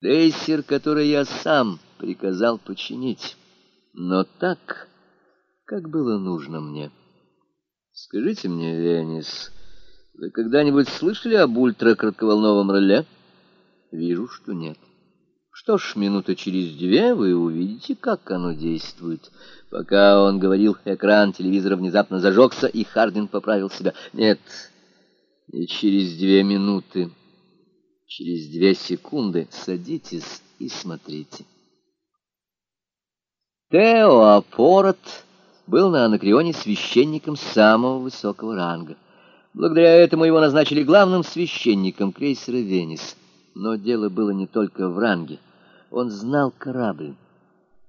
Крейсер, который я сам приказал починить, но так, как было нужно мне. Скажите мне, Венис, вы когда-нибудь слышали об ультракратковолновом реле? Вижу, что нет. Что ж, минуты через две вы увидите, как оно действует. Пока он говорил, экран телевизора внезапно зажегся, и Хардин поправил себя. Нет, не через две минуты. Через две секунды садитесь и смотрите. Тео Апорот был на Анакреоне священником самого высокого ранга. Благодаря этому его назначили главным священником крейсера «Венес». Но дело было не только в ранге. Он знал корабль.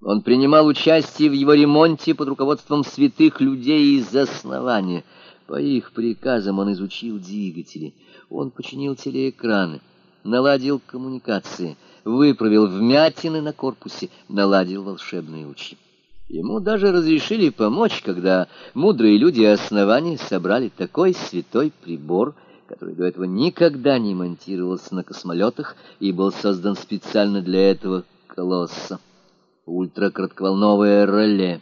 Он принимал участие в его ремонте под руководством святых людей из основания. По их приказам он изучил двигатели. Он починил телеэкраны наладил коммуникации, выправил вмятины на корпусе, наладил волшебные лучи. Ему даже разрешили помочь, когда мудрые люди основания собрали такой святой прибор, который до этого никогда не монтировался на космолетах и был создан специально для этого колосса. Ультракратковолновое реле.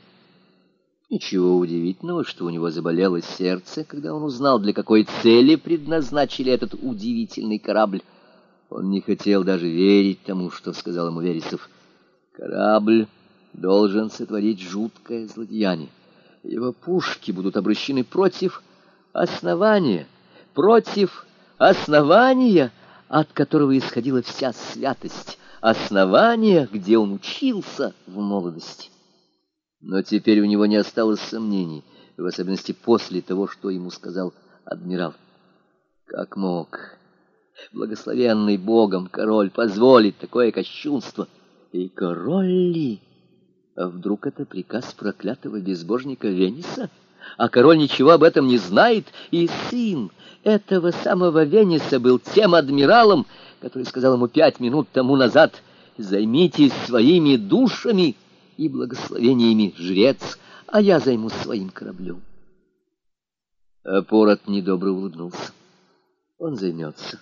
Ничего удивительного, что у него заболело сердце, когда он узнал, для какой цели предназначили этот удивительный корабль. Он не хотел даже верить тому, что сказал ему Вересов. Корабль должен сотворить жуткое злодеяние. Его пушки будут обращены против основания, против основания, от которого исходила вся святость, основания, где он учился в молодости. Но теперь у него не осталось сомнений, в особенности после того, что ему сказал адмирал. Как мог благословенный Богом король позволит такое кощунство. И король ли? А вдруг это приказ проклятого безбожника Вениса? А король ничего об этом не знает, и сын этого самого Вениса был тем адмиралом, который сказал ему пять минут тому назад «Займитесь своими душами и благословениями, жрец, а я займусь своим кораблем». Апорот недобро улыбнулся. Он займется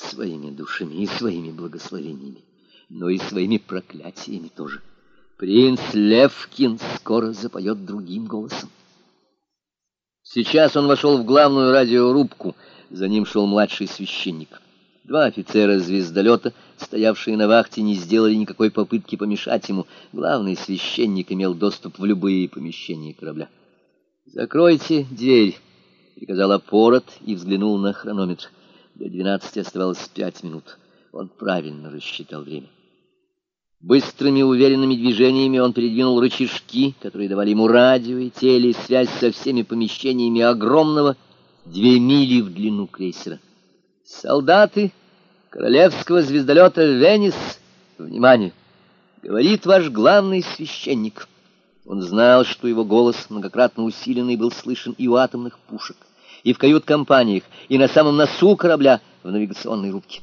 своими душами и своими благословениями, но и своими проклятиями тоже. Принц Левкин скоро запоет другим голосом. Сейчас он вошел в главную радиорубку, за ним шел младший священник. Два офицера звездолета, стоявшие на вахте, не сделали никакой попытки помешать ему. Главный священник имел доступ в любые помещения корабля. «Закройте дверь», — приказал Апорот и взглянул на хронометр. До двенадцати оставалось пять минут. Он правильно рассчитал время. Быстрыми уверенными движениями он передвинул рычажки, которые давали ему радио и телесвязь со всеми помещениями огромного две мили в длину крейсера. «Солдаты королевского звездолета «Венес», внимание! Говорит ваш главный священник». Он знал, что его голос, многократно усиленный, был слышен и у атомных пушек и в кают-компаниях, и на самом носу корабля в навигационной рубке.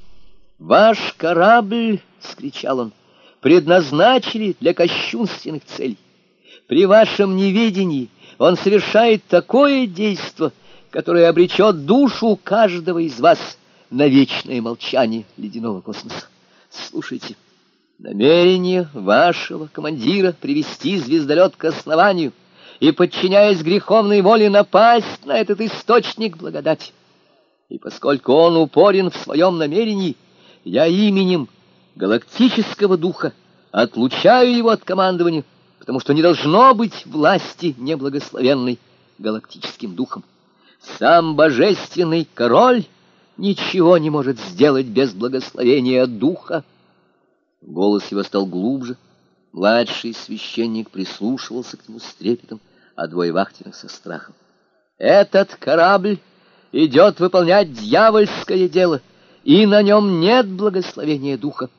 «Ваш корабль!» — скричал он. «Предназначили для кощунственных целей. При вашем неведении он совершает такое действо, которое обречет душу каждого из вас на вечное молчание ледяного космоса. Слушайте, намерение вашего командира привести звездолет к основанию — и, подчиняясь греховной воле, напасть на этот источник благодати. И поскольку он упорен в своем намерении, я именем галактического духа отлучаю его от командования, потому что не должно быть власти неблагословенной галактическим духом. Сам божественный король ничего не может сделать без благословения духа. Голос его стал глубже, Младший священник прислушивался к нему с трепетом, а двое вахтенных со страхом. «Этот корабль идет выполнять дьявольское дело, и на нем нет благословения духа».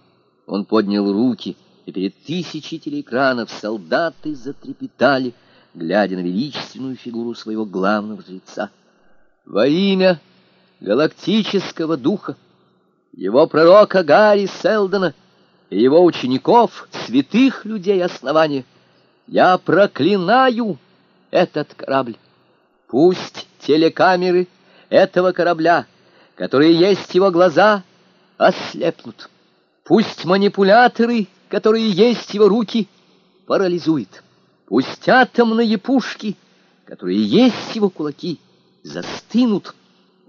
Он поднял руки, и перед тысячей телеэкранов солдаты затрепетали, глядя на величественную фигуру своего главного жреца. «Во имя галактического духа, его пророка Гарри Селдона — и его учеников, святых людей основания. Я проклинаю этот корабль. Пусть телекамеры этого корабля, которые есть его глаза, ослепнут. Пусть манипуляторы, которые есть его руки, парализует. Пусть атомные пушки, которые есть его кулаки, застынут.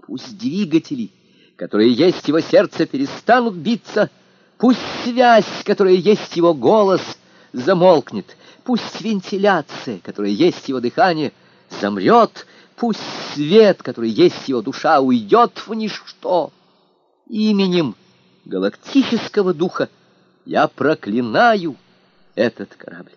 Пусть двигатели, которые есть его сердце, перестанут биться. Пусть связь, которая есть его голос, замолкнет. Пусть вентиляция, которая есть его дыхание, замрет. Пусть свет, который есть его душа, уйдет в ничто. Именем галактического духа я проклинаю этот корабль.